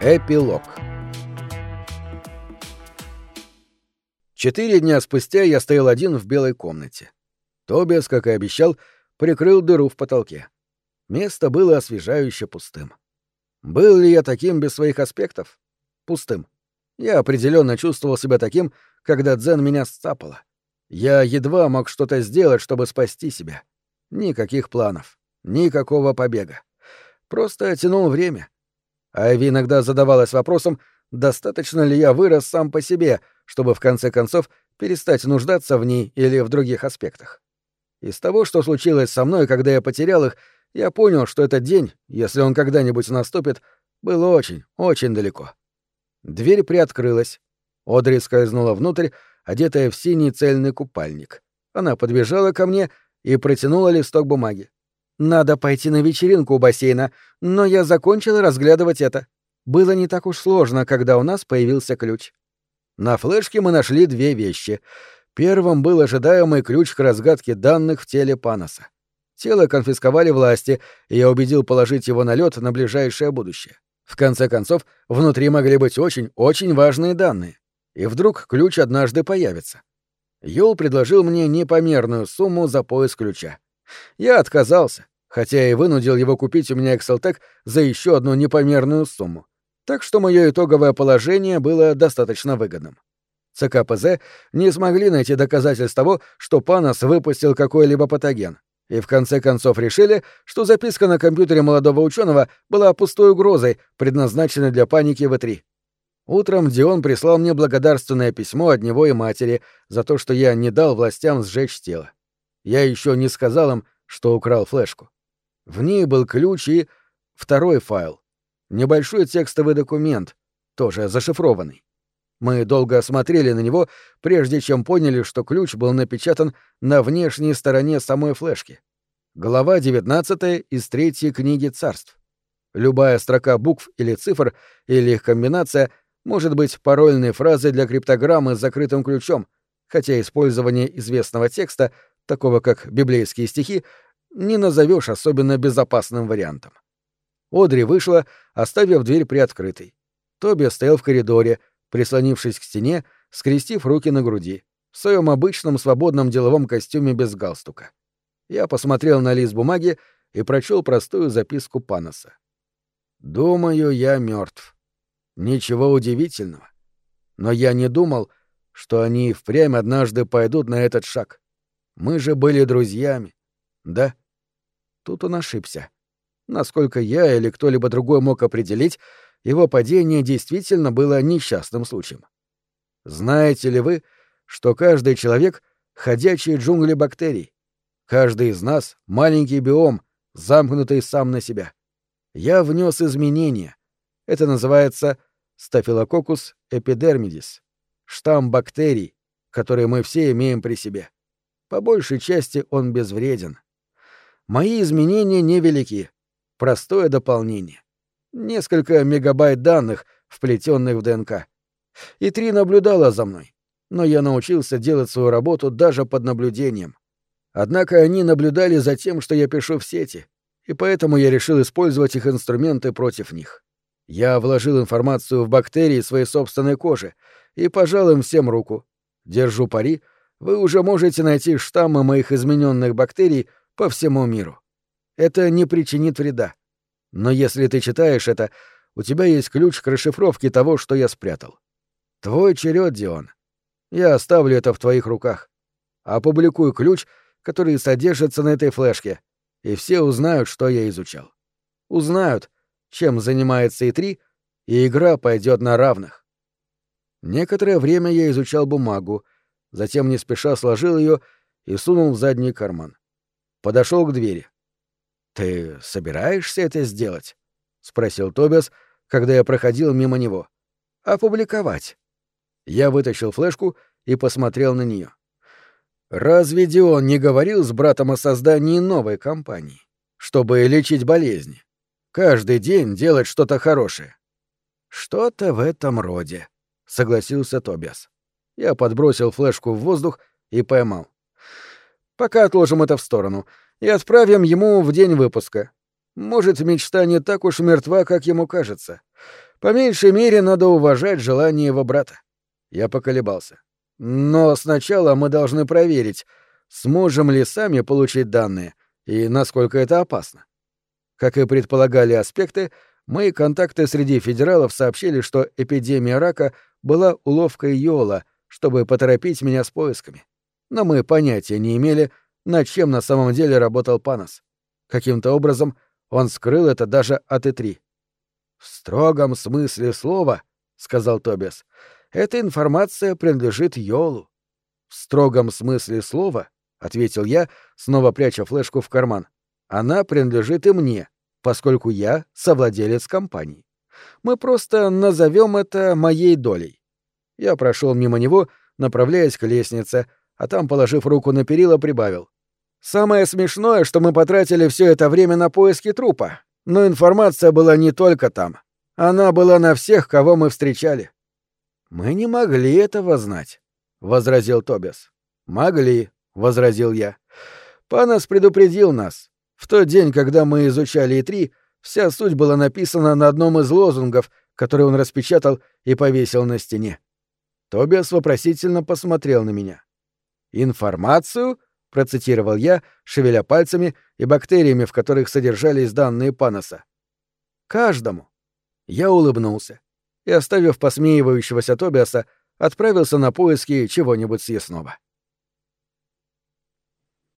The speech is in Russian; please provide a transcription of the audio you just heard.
Эпилог Четыре дня спустя я стоял один в белой комнате. Тобиас, как и обещал, прикрыл дыру в потолке. Место было освежающе пустым. Был ли я таким без своих аспектов? Пустым. Я определенно чувствовал себя таким, когда дзен меня сцапала. Я едва мог что-то сделать, чтобы спасти себя. Никаких планов, никакого побега. Просто тянул время. Айви иногда задавалась вопросом, достаточно ли я вырос сам по себе, чтобы в конце концов перестать нуждаться в ней или в других аспектах. Из того, что случилось со мной, когда я потерял их, я понял, что этот день, если он когда-нибудь наступит, был очень, очень далеко. Дверь приоткрылась. Одри скользнула внутрь, одетая в синий цельный купальник. Она подбежала ко мне и протянула листок бумаги. «Надо пойти на вечеринку у бассейна, но я закончила разглядывать это. Было не так уж сложно, когда у нас появился ключ». На флешке мы нашли две вещи. Первым был ожидаемый ключ к разгадке данных в теле Паноса. Тело конфисковали власти, и я убедил положить его на лед на ближайшее будущее. В конце концов, внутри могли быть очень-очень важные данные. И вдруг ключ однажды появится. Юл предложил мне непомерную сумму за поиск ключа. Я отказался, хотя и вынудил его купить у меня Exceltec за еще одну непомерную сумму. Так что мое итоговое положение было достаточно выгодным. ЦКПЗ не смогли найти доказательств того, что Панос выпустил какой-либо патоген, и в конце концов решили, что записка на компьютере молодого ученого была пустой угрозой, предназначенной для паники В3. Утром Дион прислал мне благодарственное письмо от него и матери за то, что я не дал властям сжечь тело. Я еще не сказал им, что украл флешку. В ней был ключ и второй файл. Небольшой текстовый документ, тоже зашифрованный. Мы долго осмотрели на него, прежде чем поняли, что ключ был напечатан на внешней стороне самой флешки. Глава 19 из третьей книги царств. Любая строка букв или цифр или их комбинация может быть парольной фразой для криптограммы с закрытым ключом, хотя использование известного текста такого как библейские стихи, не назовешь особенно безопасным вариантом. Одри вышла, оставив дверь приоткрытой. Тоби стоял в коридоре, прислонившись к стене, скрестив руки на груди, в своем обычном свободном деловом костюме без галстука. Я посмотрел на лист бумаги и прочел простую записку Паноса. «Думаю, я мертв. Ничего удивительного. Но я не думал, что они впрямь однажды пойдут на этот шаг. Мы же были друзьями. Да? Тут он ошибся. Насколько я или кто-либо другой мог определить, его падение действительно было несчастным случаем. Знаете ли вы, что каждый человек — ходячие джунгли бактерий? Каждый из нас — маленький биом, замкнутый сам на себя. Я внес изменения. Это называется стафилококус эпидермидис, штамм бактерий, которые мы все имеем при себе. По большей части он безвреден. Мои изменения невелики. Простое дополнение. Несколько мегабайт данных, вплетенных в ДНК. И три наблюдала за мной. Но я научился делать свою работу даже под наблюдением. Однако они наблюдали за тем, что я пишу в сети, и поэтому я решил использовать их инструменты против них. Я вложил информацию в бактерии своей собственной кожи и пожал им всем руку. Держу пари — вы уже можете найти штаммы моих измененных бактерий по всему миру. Это не причинит вреда. Но если ты читаешь это, у тебя есть ключ к расшифровке того, что я спрятал. Твой черед, Дион. Я оставлю это в твоих руках. Опубликую ключ, который содержится на этой флешке, и все узнают, что я изучал. Узнают, чем занимается И3, и игра пойдет на равных. Некоторое время я изучал бумагу — затем не спеша сложил ее и сунул в задний карман. Подошел к двери. «Ты собираешься это сделать?» — спросил Тобиас, когда я проходил мимо него. «Опубликовать». Я вытащил флешку и посмотрел на нее. Разве Дион не говорил с братом о создании новой компании, чтобы лечить болезни? Каждый день делать что-то хорошее. Что-то в этом роде, согласился Тобиас. Я подбросил флешку в воздух и поймал. Пока отложим это в сторону и отправим ему в день выпуска. Может, мечта не так уж мертва, как ему кажется. По меньшей мере, надо уважать желание его брата. Я поколебался. Но сначала мы должны проверить, сможем ли сами получить данные и насколько это опасно. Как и предполагали аспекты, мои контакты среди федералов сообщили, что эпидемия рака была уловкой Йола, чтобы поторопить меня с поисками. Но мы понятия не имели, над чем на самом деле работал Панос. Каким-то образом он скрыл это даже от И-3. «В строгом смысле слова», — сказал Тобиас, — «эта информация принадлежит Йолу». «В строгом смысле слова», — ответил я, снова пряча флешку в карман, — «она принадлежит и мне, поскольку я совладелец компании. Мы просто назовем это моей долей». Я прошел мимо него, направляясь к лестнице, а там, положив руку на перила, прибавил. «Самое смешное, что мы потратили все это время на поиски трупа, но информация была не только там. Она была на всех, кого мы встречали». «Мы не могли этого знать», — возразил Тобиас. «Могли», — возразил я. «Панас предупредил нас. В тот день, когда мы изучали И-3, вся суть была написана на одном из лозунгов, который он распечатал и повесил на стене. Тобиас вопросительно посмотрел на меня. «Информацию?» — процитировал я, шевеля пальцами и бактериями, в которых содержались данные Паноса. «Каждому». Я улыбнулся и, оставив посмеивающегося Тобиаса, отправился на поиски чего-нибудь съестного.